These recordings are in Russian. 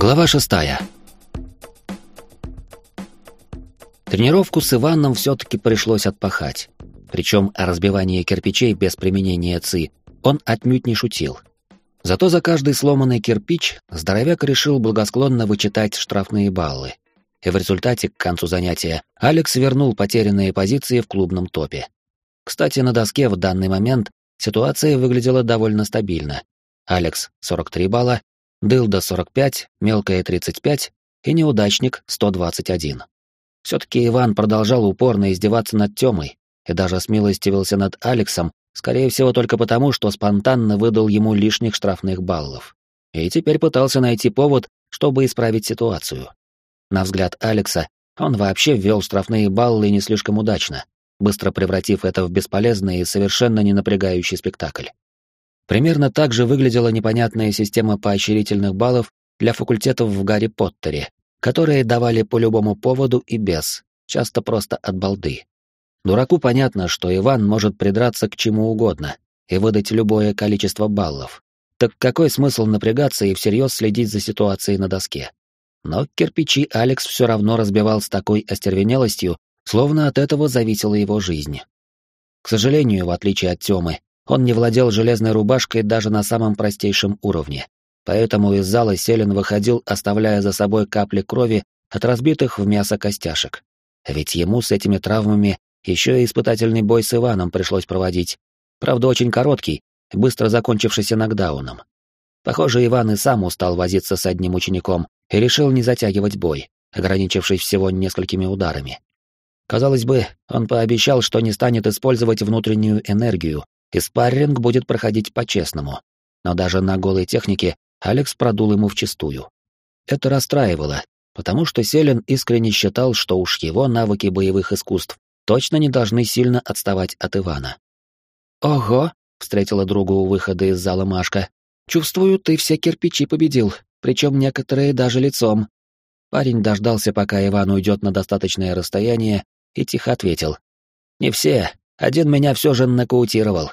Глава шестая. Тренировку с Иваном все-таки пришлось отпахать. Причем о разбивании кирпичей без применения ЦИ он отнюдь не шутил. Зато за каждый сломанный кирпич здоровяк решил благосклонно вычитать штрафные баллы. И в результате, к концу занятия, Алекс вернул потерянные позиции в клубном топе. Кстати, на доске в данный момент ситуация выглядела довольно стабильно. Алекс — 43 балла, Дылда — 45, Мелкая — 35 и Неудачник — 121. Все-таки Иван продолжал упорно издеваться над Темой и даже смилостивился над Алексом, скорее всего только потому, что спонтанно выдал ему лишних штрафных баллов. И теперь пытался найти повод, чтобы исправить ситуацию. На взгляд Алекса, он вообще ввел штрафные баллы не слишком удачно, быстро превратив это в бесполезный и совершенно не напрягающий спектакль. Примерно так же выглядела непонятная система поощрительных баллов для факультетов в Гарри Поттере, которые давали по любому поводу и без, часто просто от балды. Дураку понятно, что Иван может придраться к чему угодно и выдать любое количество баллов. Так какой смысл напрягаться и всерьез следить за ситуацией на доске? Но кирпичи Алекс все равно разбивал с такой остервенелостью, словно от этого зависела его жизнь. К сожалению, в отличие от Тёмы, он не владел железной рубашкой даже на самом простейшем уровне. Поэтому из зала Селин выходил, оставляя за собой капли крови от разбитых в мясо костяшек. Ведь ему с этими травмами еще и испытательный бой с Иваном пришлось проводить. Правда, очень короткий, быстро закончившийся нокдауном. Похоже, Иван и сам устал возиться с одним учеником и решил не затягивать бой, ограничившись всего несколькими ударами. Казалось бы, он пообещал, что не станет использовать внутреннюю энергию, и спарринг будет проходить по-честному. Но даже на голой технике Алекс продул ему вчистую. Это расстраивало, потому что Селен искренне считал, что уж его навыки боевых искусств точно не должны сильно отставать от Ивана. «Ого!» — встретила другу у выхода из зала Машка. «Чувствую, ты все кирпичи победил, причем некоторые даже лицом». Парень дождался, пока Иван уйдет на достаточное расстояние, и тихо ответил. «Не все. Один меня все же нокаутировал».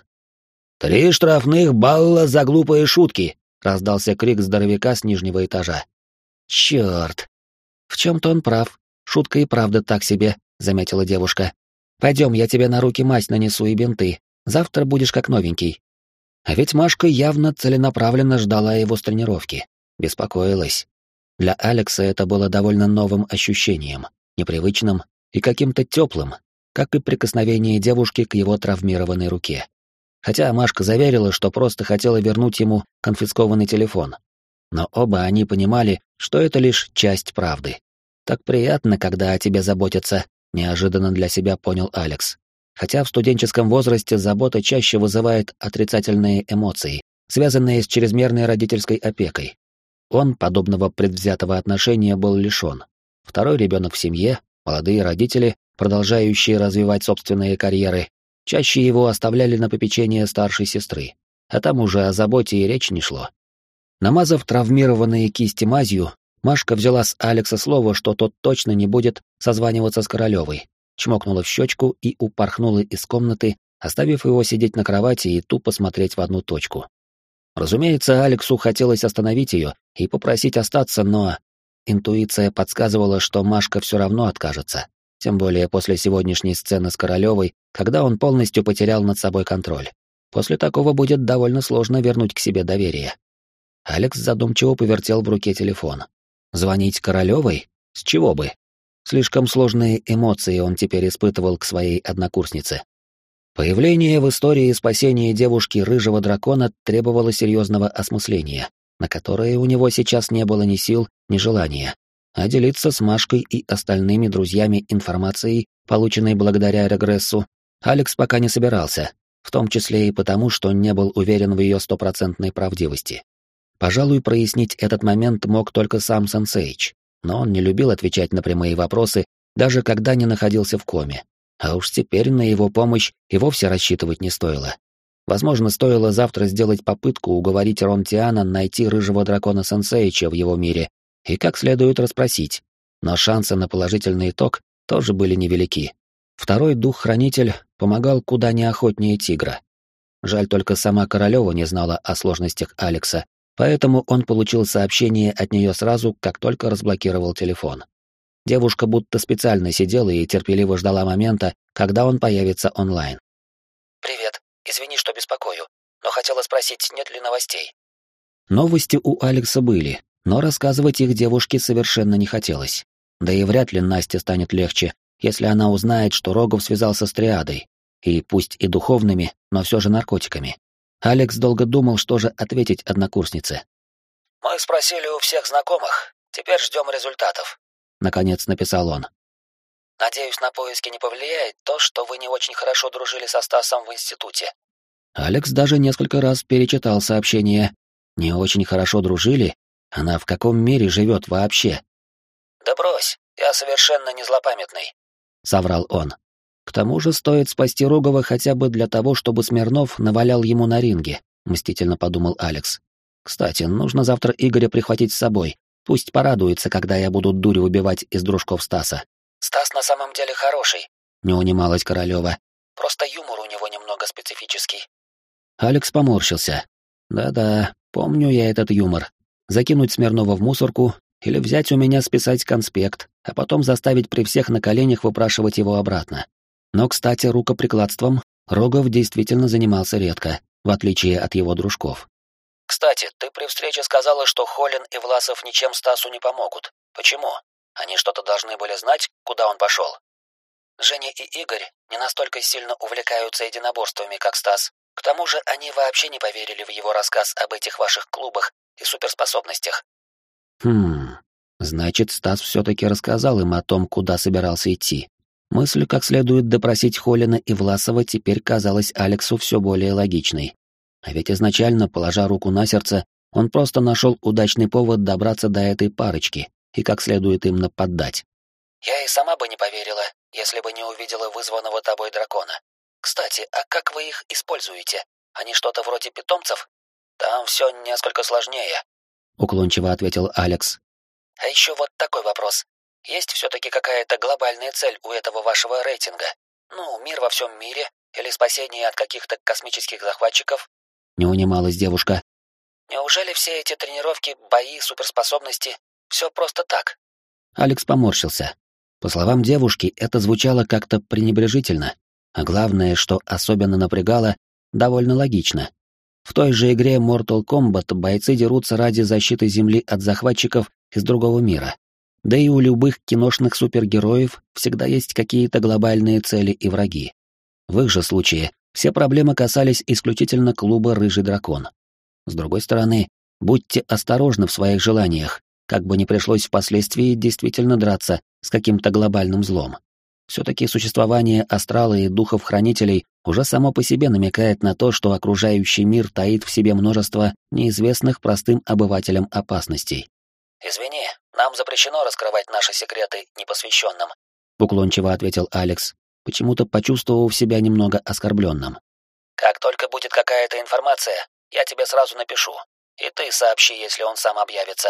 «Три штрафных балла за глупые шутки!» — раздался крик здоровяка с нижнего этажа. «Черт!» «В чем-то он прав. Шутка и правда так себе», — заметила девушка. «Пойдем, я тебе на руки мать нанесу и бинты. Завтра будешь как новенький». А ведь Машка явно целенаправленно ждала его с тренировки. Беспокоилась. Для Алекса это было довольно новым ощущением, непривычным и каким-то теплым, как и прикосновение девушки к его травмированной руке. Хотя Машка заверила, что просто хотела вернуть ему конфискованный телефон. Но оба они понимали, что это лишь часть правды. Так приятно, когда о тебе заботятся, неожиданно для себя понял Алекс. Хотя в студенческом возрасте забота чаще вызывает отрицательные эмоции, связанные с чрезмерной родительской опекой. Он подобного предвзятого отношения был лишен. Второй ребенок в семье, Молодые родители, продолжающие развивать собственные карьеры, чаще его оставляли на попечение старшей сестры, а там уже о заботе и речь не шло. Намазав травмированные кисти мазью, Машка взяла с Алекса слово, что тот точно не будет созваниваться с Королевой, чмокнула в щечку и упорхнула из комнаты, оставив его сидеть на кровати и тупо смотреть в одну точку. Разумеется, Алексу хотелось остановить ее и попросить остаться, но Интуиция подсказывала, что Машка все равно откажется, тем более после сегодняшней сцены с Королевой, когда он полностью потерял над собой контроль. После такого будет довольно сложно вернуть к себе доверие. Алекс задумчиво повертел в руке телефон. Звонить Королевой? С чего бы? Слишком сложные эмоции он теперь испытывал к своей однокурснице. Появление в истории спасения девушки рыжего дракона требовало серьезного осмысления на которые у него сейчас не было ни сил, ни желания, а делиться с Машкой и остальными друзьями информацией, полученной благодаря регрессу, Алекс пока не собирался, в том числе и потому, что не был уверен в ее стопроцентной правдивости. Пожалуй, прояснить этот момент мог только сам Сенсейч, но он не любил отвечать на прямые вопросы, даже когда не находился в коме. А уж теперь на его помощь и вовсе рассчитывать не стоило. Возможно, стоило завтра сделать попытку уговорить Ронтиана найти рыжего дракона Сенсейча в его мире и как следует расспросить. Но шансы на положительный итог тоже были невелики. Второй дух-хранитель помогал куда неохотнее тигра. Жаль только сама Королева не знала о сложностях Алекса Поэтому он получил сообщение от нее сразу, как только разблокировал телефон. Девушка будто специально сидела и терпеливо ждала момента, когда он появится онлайн. «Привет. Извини, что беспокою, но хотела спросить, нет ли новостей?» Новости у Алекса были, но рассказывать их девушке совершенно не хотелось. Да и вряд ли Насте станет легче, если она узнает, что Рогов связался с Триадой, и пусть и духовными, но все же наркотиками. Алекс долго думал, что же ответить однокурснице. «Мы спросили у всех знакомых. Теперь ждем результатов», — наконец написал он. «Надеюсь, на поиски не повлияет то, что вы не очень хорошо дружили со Стасом в институте». Алекс даже несколько раз перечитал сообщение. «Не очень хорошо дружили? Она в каком мире живет вообще?» «Да брось, я совершенно не злопамятный», — соврал он. К тому же стоит спасти Рогова хотя бы для того, чтобы Смирнов навалял ему на ринге, мстительно подумал Алекс. Кстати, нужно завтра Игоря прихватить с собой. Пусть порадуется, когда я буду дури убивать из дружков Стаса. Стас на самом деле хороший, не унималась Королева. Просто юмор у него немного специфический. Алекс поморщился. Да-да, помню я этот юмор. Закинуть Смирнова в мусорку или взять у меня списать конспект, а потом заставить при всех на коленях выпрашивать его обратно. Но, кстати, рукоприкладством Рогов действительно занимался редко, в отличие от его дружков. «Кстати, ты при встрече сказала, что Холин и Власов ничем Стасу не помогут. Почему? Они что-то должны были знать, куда он пошел?» Женя и Игорь не настолько сильно увлекаются единоборствами, как Стас. К тому же они вообще не поверили в его рассказ об этих ваших клубах и суперспособностях. Хм, значит, Стас все-таки рассказал им о том, куда собирался идти. Мысль, как следует допросить Холина и Власова, теперь казалась Алексу все более логичной. А ведь изначально, положа руку на сердце, он просто нашел удачный повод добраться до этой парочки и как следует им нападать. «Я и сама бы не поверила, если бы не увидела вызванного тобой дракона. Кстати, а как вы их используете? Они что-то вроде питомцев? Там все несколько сложнее», — уклончиво ответил Алекс. «А еще вот такой вопрос. Есть все-таки какая-то глобальная цель у этого вашего рейтинга? Ну, мир во всем мире или спасение от каких-то космических захватчиков? Не унималась девушка. Неужели все эти тренировки, бои, суперспособности все просто так? Алекс поморщился. По словам девушки, это звучало как-то пренебрежительно, а главное, что особенно напрягало, довольно логично. В той же игре Mortal Kombat бойцы дерутся ради защиты Земли от захватчиков из другого мира. Да и у любых киношных супергероев всегда есть какие-то глобальные цели и враги. В их же случае все проблемы касались исключительно клуба «Рыжий дракон». С другой стороны, будьте осторожны в своих желаниях, как бы не пришлось впоследствии действительно драться с каким-то глобальным злом. Все-таки существование астрала и духов-хранителей уже само по себе намекает на то, что окружающий мир таит в себе множество неизвестных простым обывателям опасностей. «Извини, нам запрещено раскрывать наши секреты непосвященным», — уклончиво ответил Алекс, почему-то почувствовав себя немного оскорбленным. «Как только будет какая-то информация, я тебе сразу напишу, и ты сообщи, если он сам объявится».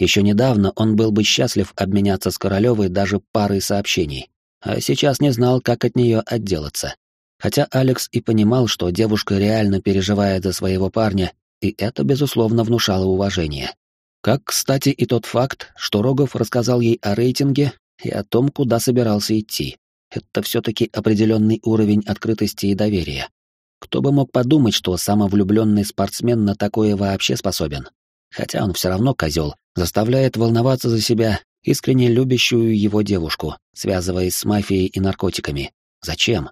Еще недавно он был бы счастлив обменяться с Королевой даже парой сообщений, а сейчас не знал, как от нее отделаться. Хотя Алекс и понимал, что девушка реально переживает за своего парня, и это, безусловно, внушало уважение. Как, кстати, и тот факт, что Рогов рассказал ей о рейтинге и о том, куда собирался идти. Это все-таки определенный уровень открытости и доверия. Кто бы мог подумать, что самовлюбленный спортсмен на такое вообще способен. Хотя он все равно козел, заставляет волноваться за себя искренне любящую его девушку, связываясь с мафией и наркотиками. Зачем?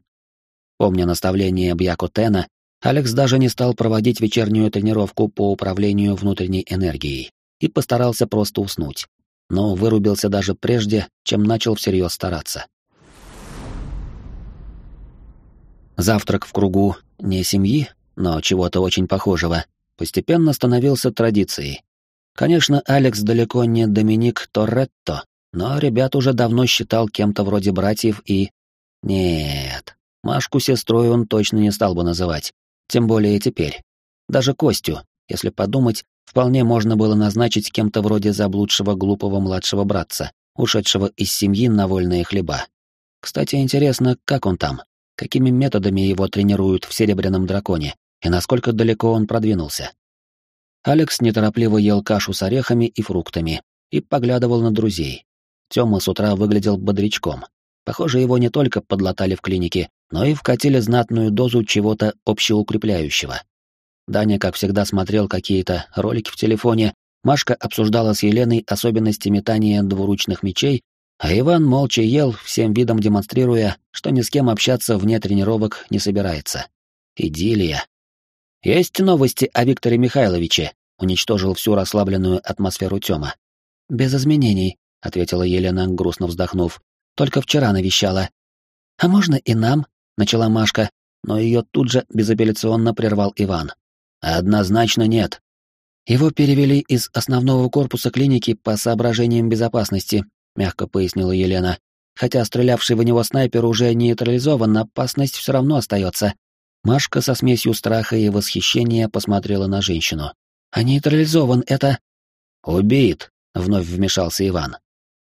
Помня наставление Бьяко Тена, Алекс даже не стал проводить вечернюю тренировку по управлению внутренней энергией и постарался просто уснуть, но вырубился даже прежде, чем начал всерьез стараться. Завтрак в кругу не семьи, но чего-то очень похожего, постепенно становился традицией. Конечно, Алекс далеко не Доминик Торретто, но ребят уже давно считал кем-то вроде братьев и... Нет, Машку сестрой он точно не стал бы называть, тем более теперь. Даже Костю, если подумать, вполне можно было назначить кем-то вроде заблудшего глупого младшего братца, ушедшего из семьи на вольные хлеба. Кстати, интересно, как он там? Какими методами его тренируют в Серебряном Драконе? И насколько далеко он продвинулся? Алекс неторопливо ел кашу с орехами и фруктами и поглядывал на друзей. Тёма с утра выглядел бодрячком. Похоже, его не только подлатали в клинике, но и вкатили знатную дозу чего-то общеукрепляющего. Даня, как всегда, смотрел какие-то ролики в телефоне, Машка обсуждала с Еленой особенности метания двуручных мечей, а Иван молча ел, всем видом демонстрируя, что ни с кем общаться вне тренировок не собирается. Идиллия. «Есть новости о Викторе Михайловиче?» — уничтожил всю расслабленную атмосферу Тёма. «Без изменений», — ответила Елена, грустно вздохнув. «Только вчера навещала». «А можно и нам?» — начала Машка, но ее тут же безапелляционно прервал Иван. «Однозначно нет». Его перевели из основного корпуса клиники по соображениям безопасности, мягко пояснила Елена. Хотя стрелявший в него снайпер уже нейтрализован, опасность все равно остается. Машка со смесью страха и восхищения посмотрела на женщину. «А нейтрализован это...» «Убит», — вновь вмешался Иван.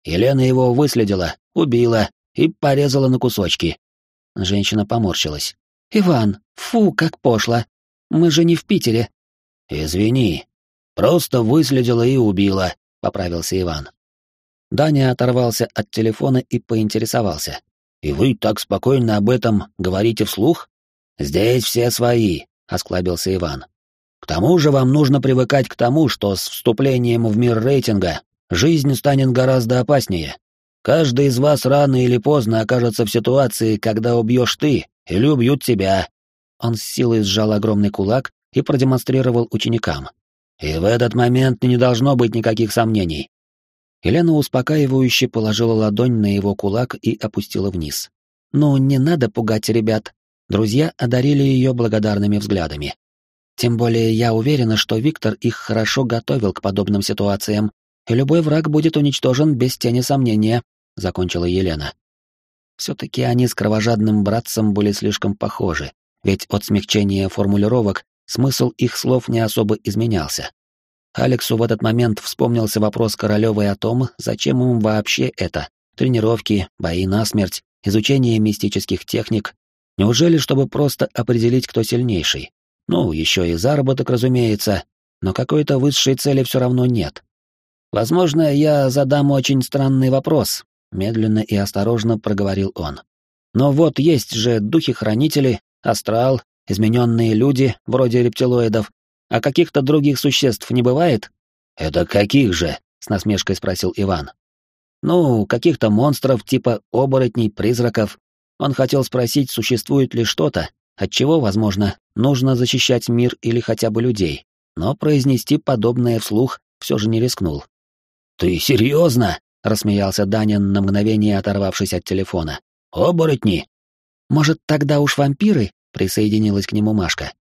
«Елена его выследила, убила и порезала на кусочки». Женщина поморщилась. «Иван, фу, как пошло. Мы же не в Питере». «Извини. Просто выследила и убила», — поправился Иван. Даня оторвался от телефона и поинтересовался. «И вы так спокойно об этом говорите вслух?» «Здесь все свои», — осклабился Иван. «К тому же вам нужно привыкать к тому, что с вступлением в мир рейтинга жизнь станет гораздо опаснее. Каждый из вас рано или поздно окажется в ситуации, когда убьешь ты или убьют тебя». Он с силой сжал огромный кулак и продемонстрировал ученикам. «И в этот момент не должно быть никаких сомнений. Елена успокаивающе положила ладонь на его кулак и опустила вниз. «Ну, не надо пугать ребят». Друзья одарили ее благодарными взглядами. Тем более я уверена, что Виктор их хорошо готовил к подобным ситуациям, и любой враг будет уничтожен без тени сомнения, — закончила Елена. Все-таки они с кровожадным братцем были слишком похожи, ведь от смягчения формулировок смысл их слов не особо изменялся. Алексу в этот момент вспомнился вопрос Королевой о том, зачем им вообще это. Тренировки, бои насмерть, изучение мистических техник. Неужели, чтобы просто определить, кто сильнейший? Ну, еще и заработок, разумеется, но какой-то высшей цели все равно нет. Возможно, я задам очень странный вопрос, медленно и осторожно проговорил он. Но вот есть же духи-хранители, астрал, измененные люди, вроде рептилоидов, а каких-то других существ не бывает? Это каких же? С насмешкой спросил Иван. Ну, каких-то монстров типа оборотней, призраков. Он хотел спросить, существует ли что-то, от чего, возможно, нужно защищать мир или хотя бы людей, но произнести подобное вслух все же не рискнул. «Ты серьезно?» — рассмеялся Данин на мгновение, оторвавшись от телефона. «Оборотни!» «Может, тогда уж вампиры?» — присоединилась к нему Машка.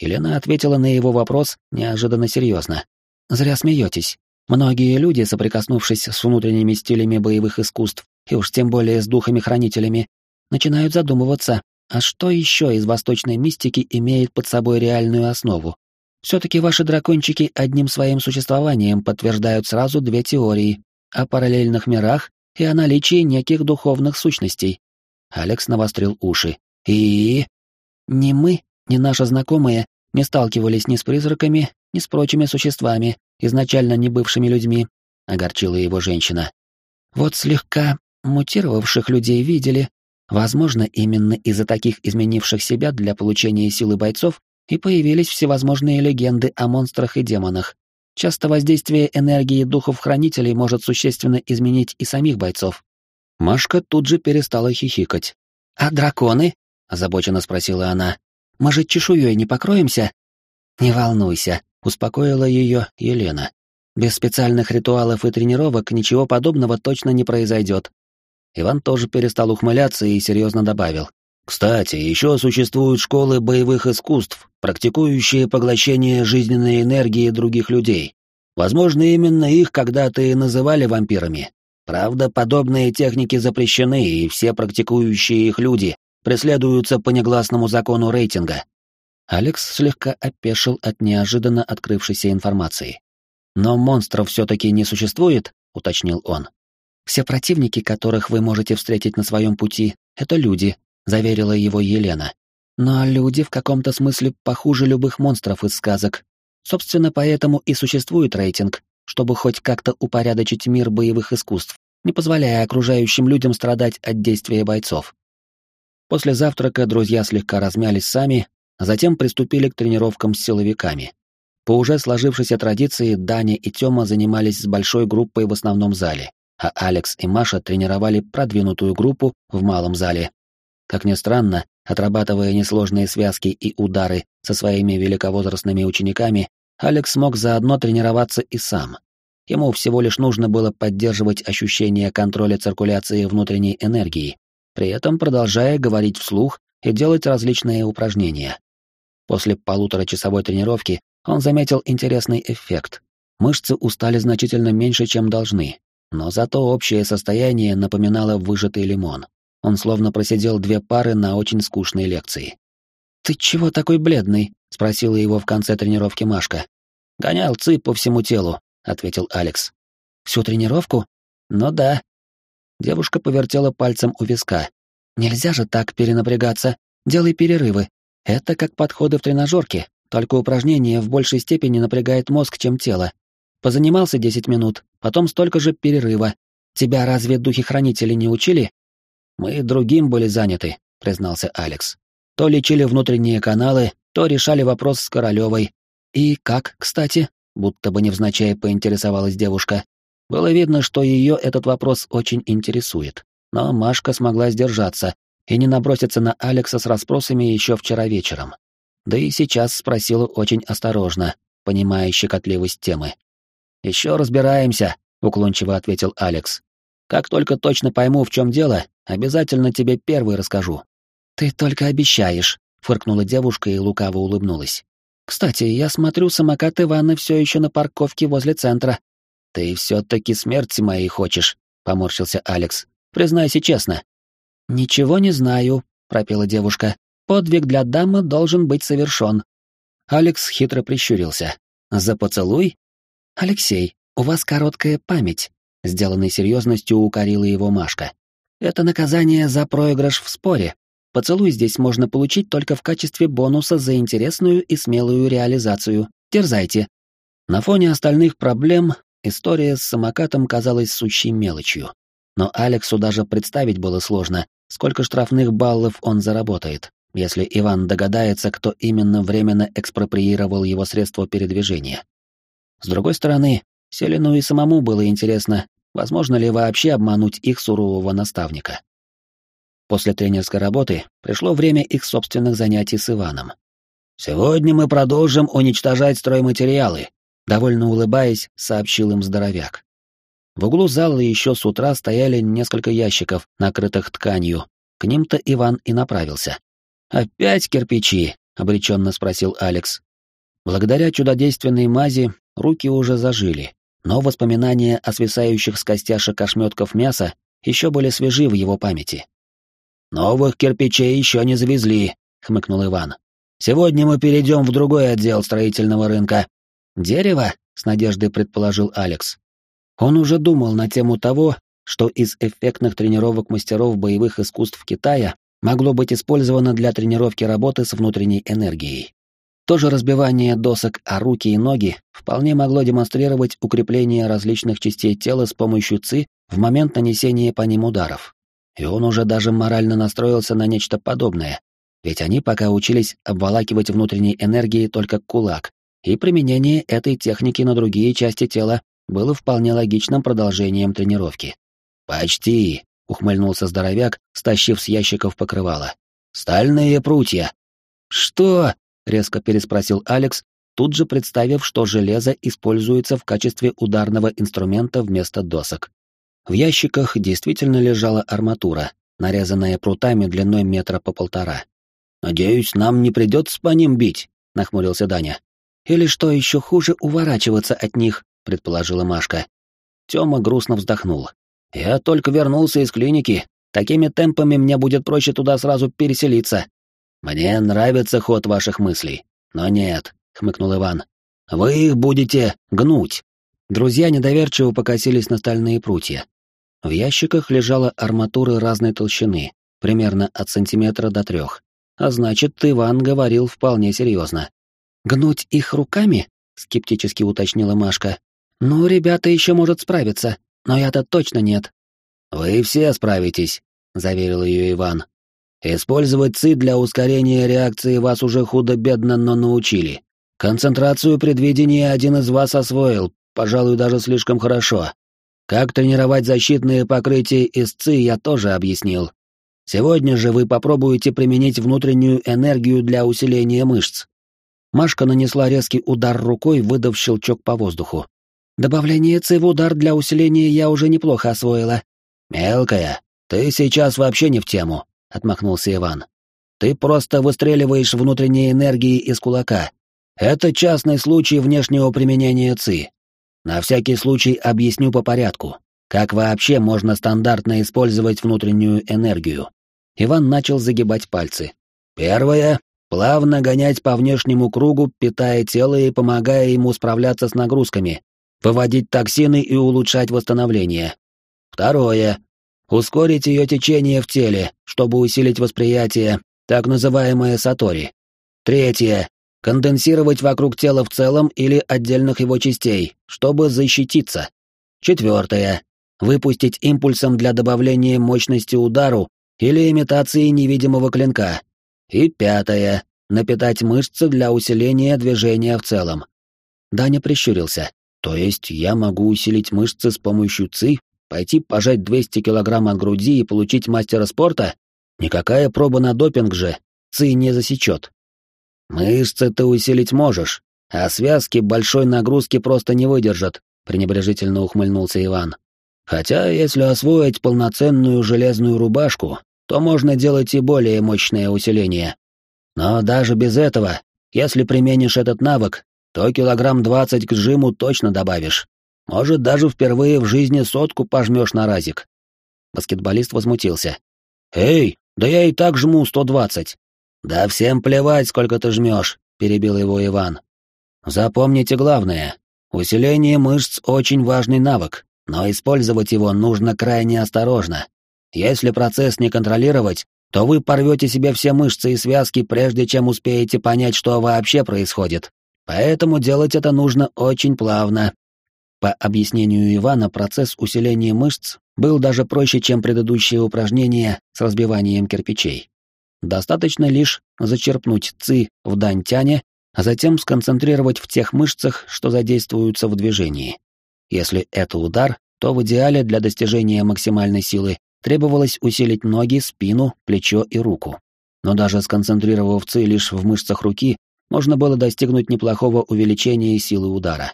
Елена ответила на его вопрос неожиданно серьезно. «Зря смеетесь. Многие люди, соприкоснувшись с внутренними стилями боевых искусств, и уж тем более с духами-хранителями, начинают задумываться, а что еще из восточной мистики имеет под собой реальную основу? Все-таки ваши дракончики одним своим существованием подтверждают сразу две теории о параллельных мирах и о наличии неких духовных сущностей. Алекс навострил уши. И... Не мы, ни наши знакомые не сталкивались ни с призраками, ни с прочими существами, изначально не бывшими людьми, — огорчила его женщина. Вот слегка мутировавших людей видели. Возможно, именно из-за таких изменивших себя для получения силы бойцов и появились всевозможные легенды о монстрах и демонах. Часто воздействие энергии духов-хранителей может существенно изменить и самих бойцов. Машка тут же перестала хихикать. «А драконы?» — озабоченно спросила она. Может, чешуей не покроемся?» «Не волнуйся», — успокоила ее Елена. «Без специальных ритуалов и тренировок ничего подобного точно не произойдет». Иван тоже перестал ухмыляться и серьезно добавил. «Кстати, еще существуют школы боевых искусств, практикующие поглощение жизненной энергии других людей. Возможно, именно их когда-то и называли вампирами. Правда, подобные техники запрещены, и все практикующие их люди преследуются по негласному закону рейтинга. Алекс слегка опешил от неожиданно открывшейся информации. «Но монстров все-таки не существует?» — уточнил он. «Все противники, которых вы можете встретить на своем пути, — это люди», — заверила его Елена. «Но люди в каком-то смысле похуже любых монстров из сказок. Собственно, поэтому и существует рейтинг, чтобы хоть как-то упорядочить мир боевых искусств, не позволяя окружающим людям страдать от действия бойцов. После завтрака друзья слегка размялись сами, а затем приступили к тренировкам с силовиками. По уже сложившейся традиции Даня и Тёма занимались с большой группой в основном зале, а Алекс и Маша тренировали продвинутую группу в малом зале. Как ни странно, отрабатывая несложные связки и удары со своими великовозрастными учениками, Алекс смог заодно тренироваться и сам. Ему всего лишь нужно было поддерживать ощущение контроля циркуляции внутренней энергии, при этом продолжая говорить вслух и делать различные упражнения. После полуторачасовой тренировки он заметил интересный эффект. Мышцы устали значительно меньше, чем должны, но зато общее состояние напоминало выжатый лимон. Он словно просидел две пары на очень скучной лекции. «Ты чего такой бледный?» — спросила его в конце тренировки Машка. «Гонял цып по всему телу», — ответил Алекс. «Всю тренировку?» «Ну да». Девушка повертела пальцем у виска. «Нельзя же так перенапрягаться. Делай перерывы. Это как подходы в тренажерке, только упражнение в большей степени напрягает мозг, чем тело. Позанимался 10 минут, потом столько же перерыва. Тебя разве духи-хранители не учили? Мы другим были заняты, признался Алекс. То лечили внутренние каналы, то решали вопрос с Королевой. И как, кстати, будто бы невзначай поинтересовалась девушка. Было видно, что ее этот вопрос очень интересует. Но Машка смогла сдержаться и не наброситься на Алекса с расспросами еще вчера вечером. Да и сейчас спросила очень осторожно, понимая щекотливость темы. «Еще разбираемся», — уклончиво ответил Алекс. «Как только точно пойму, в чем дело, обязательно тебе первый расскажу». «Ты только обещаешь», — фыркнула девушка и лукаво улыбнулась. «Кстати, я смотрю, самокат Ивана все еще на парковке возле центра». «Ты все-таки смерти моей хочешь», — поморщился Алекс. «Признайся честно». «Ничего не знаю», — пропела девушка. «Подвиг для дамы должен быть совершен». Алекс хитро прищурился. «За поцелуй?» «Алексей, у вас короткая память», — сделанной серьезностью укорила его Машка. «Это наказание за проигрыш в споре. Поцелуй здесь можно получить только в качестве бонуса за интересную и смелую реализацию. Дерзайте». На фоне остальных проблем история с самокатом казалась сущей мелочью. Но Алексу даже представить было сложно, сколько штрафных баллов он заработает, если Иван догадается, кто именно временно экспроприировал его средства передвижения. С другой стороны, Селину и самому было интересно, возможно ли вообще обмануть их сурового наставника. После тренерской работы пришло время их собственных занятий с Иваном. «Сегодня мы продолжим уничтожать стройматериалы», довольно улыбаясь, сообщил им здоровяк. В углу зала еще с утра стояли несколько ящиков, накрытых тканью. К ним-то Иван и направился. «Опять кирпичи?» — обреченно спросил Алекс. Благодаря чудодейственной мази руки уже зажили, но воспоминания о свисающих с костяшек ошметков мяса еще были свежи в его памяти. «Новых кирпичей еще не завезли», — хмыкнул Иван. «Сегодня мы перейдем в другой отдел строительного рынка». «Дерево?» — с надеждой предположил Алекс. Он уже думал на тему того, что из эффектных тренировок мастеров боевых искусств Китая могло быть использовано для тренировки работы с внутренней энергией. То же разбивание досок о руки и ноги вполне могло демонстрировать укрепление различных частей тела с помощью ЦИ в момент нанесения по ним ударов. И он уже даже морально настроился на нечто подобное, ведь они пока учились обволакивать внутренней энергией только кулак, и применение этой техники на другие части тела было вполне логичным продолжением тренировки. «Почти», — ухмыльнулся здоровяк, стащив с ящиков покрывало. «Стальные прутья». «Что?» — резко переспросил Алекс, тут же представив, что железо используется в качестве ударного инструмента вместо досок. В ящиках действительно лежала арматура, нарезанная прутами длиной метра по полтора. «Надеюсь, нам не придется по ним бить», — нахмурился Даня. «Или что еще хуже, уворачиваться от них», — предположила Машка. Тёма грустно вздохнул. «Я только вернулся из клиники. Такими темпами мне будет проще туда сразу переселиться». «Мне нравится ход ваших мыслей. Но нет», — хмыкнул Иван. «Вы их будете гнуть». Друзья недоверчиво покосились на стальные прутья. В ящиках лежала арматура разной толщины, примерно от сантиметра до трех. А значит, Иван говорил вполне серьезно. «Гнуть их руками?» скептически уточнила Машка. Ну, ребята еще может справиться, но я-то точно нет. Вы все справитесь, заверил ее Иван. Использовать ЦИ для ускорения реакции вас уже худо-бедно, но научили. Концентрацию предвидения один из вас освоил, пожалуй, даже слишком хорошо. Как тренировать защитные покрытия из ЦИ я тоже объяснил. Сегодня же вы попробуете применить внутреннюю энергию для усиления мышц. Машка нанесла резкий удар рукой, выдав щелчок по воздуху. Добавление ЦИ в удар для усиления я уже неплохо освоила. Мелкая, ты сейчас вообще не в тему, отмахнулся Иван. Ты просто выстреливаешь внутренней энергией из кулака. Это частный случай внешнего применения ЦИ. На всякий случай объясню по порядку. Как вообще можно стандартно использовать внутреннюю энергию? Иван начал загибать пальцы. Первое — плавно гонять по внешнему кругу, питая тело и помогая ему справляться с нагрузками, выводить токсины и улучшать восстановление. Второе — ускорить ее течение в теле, чтобы усилить восприятие, так называемое сатори. Третье — конденсировать вокруг тела в целом или отдельных его частей, чтобы защититься. Четвертое — выпустить импульсом для добавления мощности удару или имитации невидимого клинка. И пятое — напитать мышцы для усиления движения в целом. Даня прищурился. То есть я могу усилить мышцы с помощью ЦИ, пойти пожать 200 килограмм от груди и получить мастера спорта? Никакая проба на допинг же, ЦИ не засечет. Мышцы ты усилить можешь, а связки большой нагрузки просто не выдержат, пренебрежительно ухмыльнулся Иван. Хотя, если освоить полноценную железную рубашку, то можно делать и более мощное усиление. Но даже без этого, если применишь этот навык, то килограмм двадцать к жиму точно добавишь. Может, даже впервые в жизни сотку пожмешь на разик. Баскетболист возмутился. «Эй, да я и так жму сто двадцать». «Да всем плевать, сколько ты жмешь», — перебил его Иван. «Запомните главное. Усиление мышц — очень важный навык, но использовать его нужно крайне осторожно. Если процесс не контролировать, то вы порвете себе все мышцы и связки, прежде чем успеете понять, что вообще происходит. Поэтому делать это нужно очень плавно. По объяснению Ивана, процесс усиления мышц был даже проще, чем предыдущие упражнения с разбиванием кирпичей. Достаточно лишь зачерпнуть ци в дань-тяне, а затем сконцентрировать в тех мышцах, что задействуются в движении. Если это удар, то в идеале для достижения максимальной силы требовалось усилить ноги, спину, плечо и руку. Но даже сконцентрировав ци лишь в мышцах руки, можно было достигнуть неплохого увеличения силы удара.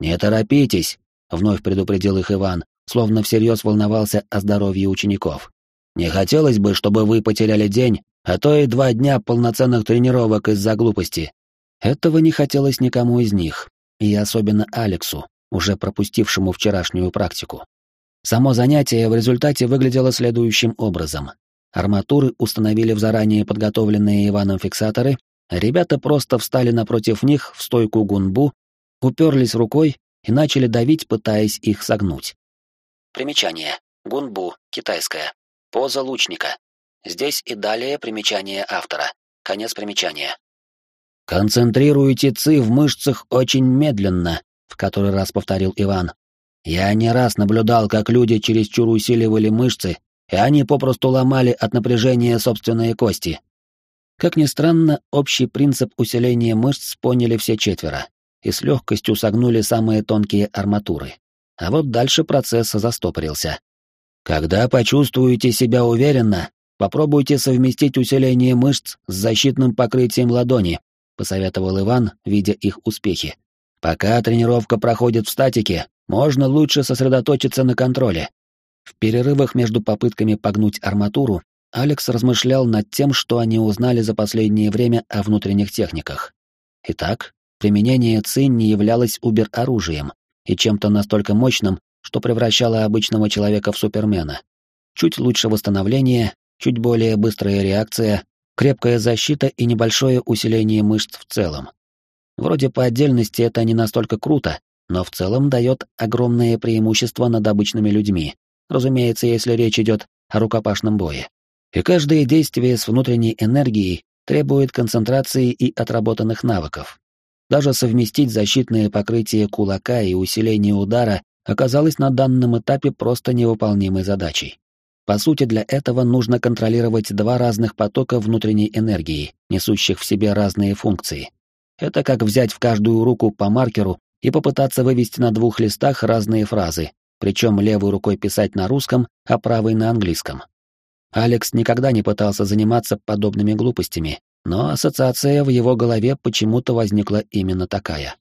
«Не торопитесь», — вновь предупредил их Иван, словно всерьез волновался о здоровье учеников. «Не хотелось бы, чтобы вы потеряли день, а то и два дня полноценных тренировок из-за глупости». Этого не хотелось никому из них, и особенно Алексу, уже пропустившему вчерашнюю практику. Само занятие в результате выглядело следующим образом. Арматуры установили в заранее подготовленные Иваном фиксаторы, Ребята просто встали напротив них в стойку гунбу, уперлись рукой и начали давить, пытаясь их согнуть. Примечание. Гунбу, китайская. Поза лучника. Здесь и далее примечание автора. Конец примечания. «Концентрируйте ци в мышцах очень медленно», — в который раз повторил Иван. «Я не раз наблюдал, как люди чересчур усиливали мышцы, и они попросту ломали от напряжения собственные кости. Как ни странно, общий принцип усиления мышц поняли все четверо и с легкостью согнули самые тонкие арматуры. А вот дальше процесс застопорился. Когда почувствуете себя уверенно, попробуйте совместить усиление мышц с защитным покрытием ладони, посоветовал Иван, видя их успехи. Пока тренировка проходит в статике, можно лучше сосредоточиться на контроле. В перерывах между попытками погнуть арматуру Алекс размышлял над тем, что они узнали за последнее время о внутренних техниках. Итак, применение ЦИ не являлось убер-оружием и чем-то настолько мощным, что превращало обычного человека в супермена. Чуть лучше восстановление, чуть более быстрая реакция, крепкая защита и небольшое усиление мышц в целом. Вроде по отдельности это не настолько круто, но в целом дает огромное преимущество над обычными людьми, разумеется, если речь идет о рукопашном бое и каждое действие с внутренней энергией требует концентрации и отработанных навыков. Даже совместить защитное покрытие кулака и усиление удара оказалось на данном этапе просто невыполнимой задачей. По сути, для этого нужно контролировать два разных потока внутренней энергии, несущих в себе разные функции. Это как взять в каждую руку по маркеру и попытаться вывести на двух листах разные фразы, причем левой рукой писать на русском, а правой на английском. Алекс никогда не пытался заниматься подобными глупостями, но ассоциация в его голове почему-то возникла именно такая.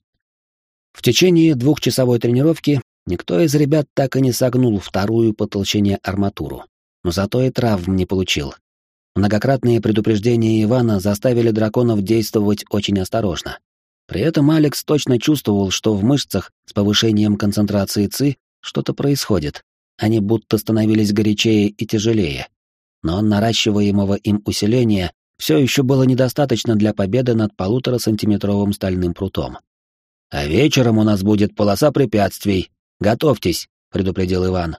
В течение двухчасовой тренировки никто из ребят так и не согнул вторую по толщине арматуру, но зато и травм не получил. Многократные предупреждения Ивана заставили драконов действовать очень осторожно. При этом Алекс точно чувствовал, что в мышцах с повышением концентрации ЦИ что-то происходит. Они будто становились горячее и тяжелее. Но наращиваемого им усиления все еще было недостаточно для победы над полуторасантиметровым стальным прутом. «А вечером у нас будет полоса препятствий. Готовьтесь», — предупредил Иван.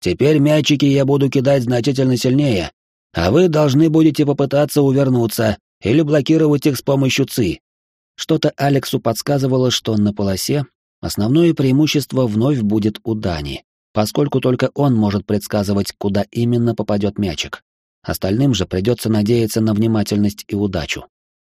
«Теперь мячики я буду кидать значительно сильнее, а вы должны будете попытаться увернуться или блокировать их с помощью ЦИ». Что-то Алексу подсказывало, что на полосе основное преимущество вновь будет у Дани, поскольку только он может предсказывать, куда именно попадет мячик. Остальным же придется надеяться на внимательность и удачу.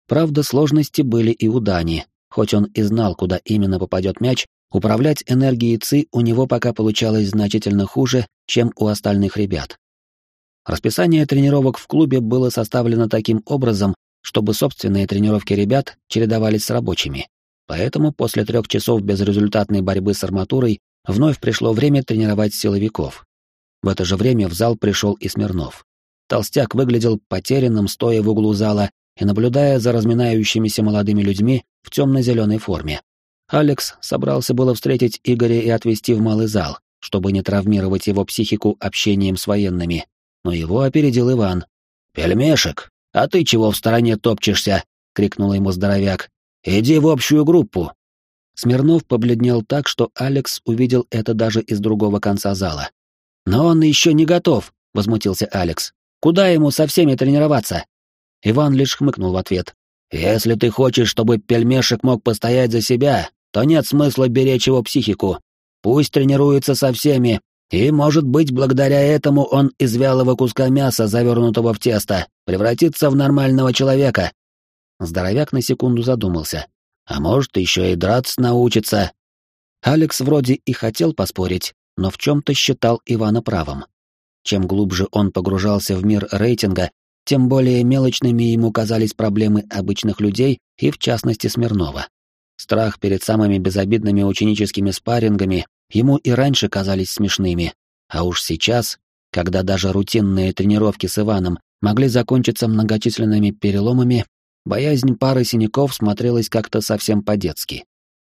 Правда, сложности были и у Дани, хоть он и знал, куда именно попадет мяч, управлять энергией ЦИ у него пока получалось значительно хуже, чем у остальных ребят. Расписание тренировок в клубе было составлено таким образом, чтобы собственные тренировки ребят чередовались с рабочими. Поэтому после трех часов безрезультатной борьбы с арматурой вновь пришло время тренировать силовиков. В это же время в зал пришел и Смирнов. Толстяк выглядел потерянным, стоя в углу зала и наблюдая за разминающимися молодыми людьми в темно-зеленой форме. Алекс собрался было встретить Игоря и отвезти в малый зал, чтобы не травмировать его психику общением с военными, но его опередил Иван. «Пельмешек, а ты чего в стороне топчешься?» — крикнул ему здоровяк. «Иди в общую группу». Смирнов побледнел так, что Алекс увидел это даже из другого конца зала. «Но он еще не готов», — возмутился Алекс. Куда ему со всеми тренироваться? Иван лишь хмыкнул в ответ. Если ты хочешь, чтобы пельмешек мог постоять за себя, то нет смысла беречь его психику. Пусть тренируется со всеми, и, может быть, благодаря этому он из вялого куска мяса, завернутого в тесто, превратится в нормального человека. Здоровяк на секунду задумался. А может, еще и драться научится. Алекс вроде и хотел поспорить, но в чем-то считал Ивана правым. Чем глубже он погружался в мир рейтинга, тем более мелочными ему казались проблемы обычных людей и, в частности, Смирнова. Страх перед самыми безобидными ученическими спаррингами ему и раньше казались смешными, а уж сейчас, когда даже рутинные тренировки с Иваном могли закончиться многочисленными переломами, боязнь пары синяков смотрелась как-то совсем по-детски.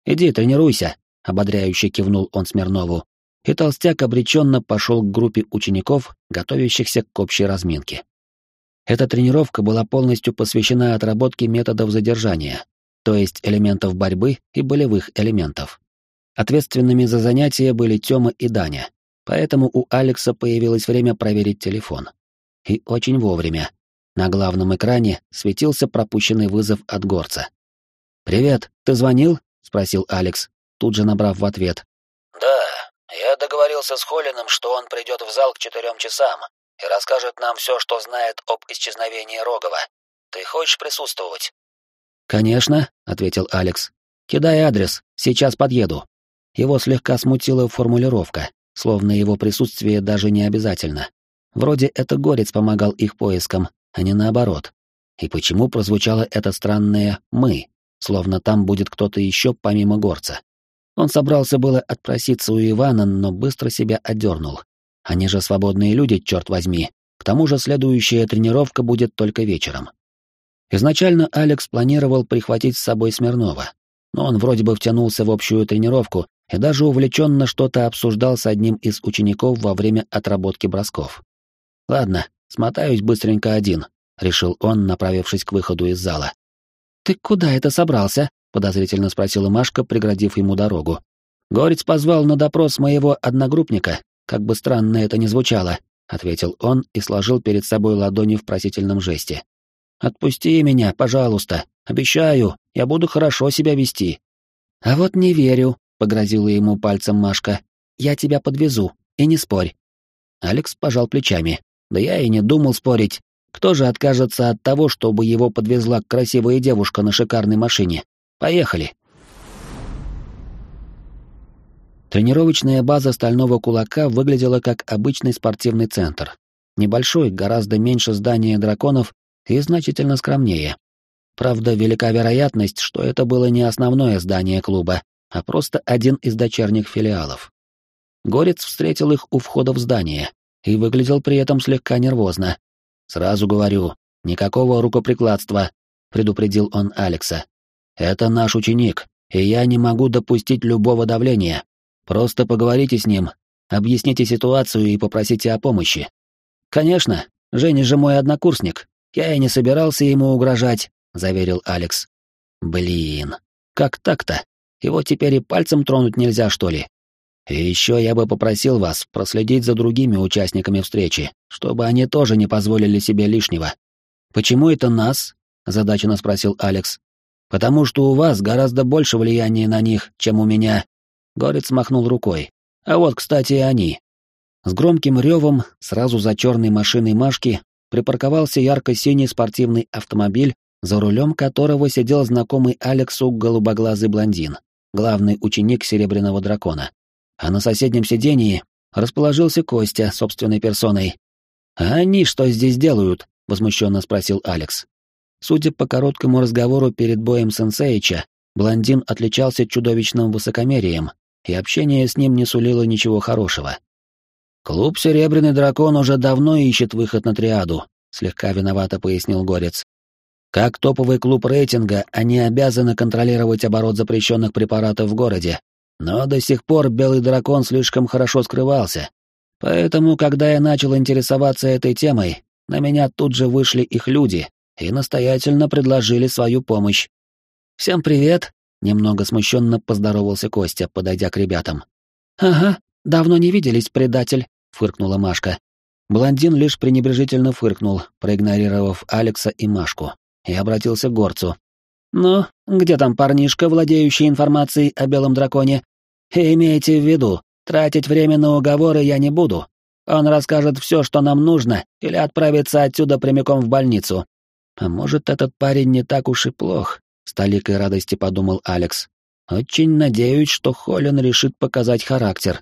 «Иди, тренируйся», — ободряюще кивнул он Смирнову, и толстяк обреченно пошел к группе учеников, готовящихся к общей разминке. Эта тренировка была полностью посвящена отработке методов задержания, то есть элементов борьбы и болевых элементов. Ответственными за занятия были Тёма и Даня, поэтому у Алекса появилось время проверить телефон. И очень вовремя. На главном экране светился пропущенный вызов от горца. «Привет, ты звонил?» — спросил Алекс, тут же набрав в ответ. «Да, я договорился с Холиным, что он придет в зал к четырем часам и расскажет нам все, что знает об исчезновении Рогова. Ты хочешь присутствовать? Конечно, ответил Алекс. Кидай адрес, сейчас подъеду. Его слегка смутила формулировка, словно его присутствие даже не обязательно. Вроде это Горец помогал их поискам, а не наоборот. И почему прозвучало это странное «мы», словно там будет кто-то еще помимо Горца? Он собрался было отпроситься у Ивана, но быстро себя одернул. Они же свободные люди, черт возьми. К тому же следующая тренировка будет только вечером. Изначально Алекс планировал прихватить с собой Смирнова, но он вроде бы втянулся в общую тренировку и даже увлеченно что-то обсуждал с одним из учеников во время отработки бросков. «Ладно, смотаюсь быстренько один», — решил он, направившись к выходу из зала. «Ты куда это собрался?» Подозрительно спросила Машка, преградив ему дорогу. Горец позвал на допрос моего одногруппника, как бы странно это ни звучало, ответил он и сложил перед собой ладони в просительном жесте. Отпусти меня, пожалуйста, Обещаю, я буду хорошо себя вести». «А вот не верю», — погрозила ему пальцем Машка. «Я тебя подвезу, и не спорь». Алекс пожал плечами. Да я и не думал спорить. Кто же откажется от того, чтобы его подвезла красивая девушка на шикарной машине? Поехали. Тренировочная база стального кулака выглядела как обычный спортивный центр. Небольшой, гораздо меньше здания драконов и значительно скромнее. Правда, велика вероятность, что это было не основное здание клуба, а просто один из дочерних филиалов. Горец встретил их у входа в здание и выглядел при этом слегка нервозно. «Сразу говорю, никакого рукоприкладства», — предупредил он Алекса. «Это наш ученик, и я не могу допустить любого давления. Просто поговорите с ним, объясните ситуацию и попросите о помощи». «Конечно, Женя же мой однокурсник. Я и не собирался ему угрожать», — заверил Алекс. «Блин, как так-то? Его теперь и пальцем тронуть нельзя, что ли?» И еще я бы попросил вас проследить за другими участниками встречи, чтобы они тоже не позволили себе лишнего. Почему это нас? задаченно спросил Алекс. Потому что у вас гораздо больше влияния на них, чем у меня. Горец махнул рукой. А вот, кстати, и они. С громким ревом сразу за черной машиной Машки припарковался ярко-синий спортивный автомобиль, за рулем которого сидел знакомый Алексу голубоглазый блондин, главный ученик Серебряного дракона а на соседнем сидении расположился Костя собственной персоной. «А они что здесь делают?» — возмущенно спросил Алекс. Судя по короткому разговору перед боем сенсеича, блондин отличался чудовищным высокомерием, и общение с ним не сулило ничего хорошего. «Клуб «Серебряный дракон» уже давно ищет выход на триаду», — слегка виновато пояснил Горец. «Как топовый клуб рейтинга, они обязаны контролировать оборот запрещенных препаратов в городе, но до сих пор белый дракон слишком хорошо скрывался. Поэтому, когда я начал интересоваться этой темой, на меня тут же вышли их люди и настоятельно предложили свою помощь. «Всем привет!» — немного смущенно поздоровался Костя, подойдя к ребятам. «Ага, давно не виделись, предатель», — фыркнула Машка. Блондин лишь пренебрежительно фыркнул, проигнорировав Алекса и Машку, и обратился к горцу. «Ну, где там парнишка, владеющий информацией о белом драконе? И имейте в виду, тратить время на уговоры я не буду. Он расскажет все, что нам нужно, или отправится отсюда прямиком в больницу. А может, этот парень не так уж и плох, с толикой радости подумал Алекс. Очень надеюсь, что Холлин решит показать характер.